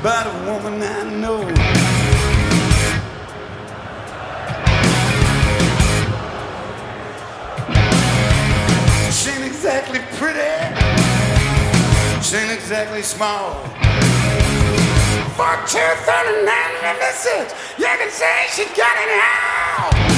About a woman I know. She ain't exactly pretty, she ain't exactly small. For 239 and a message, you can say she got it all.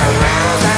around.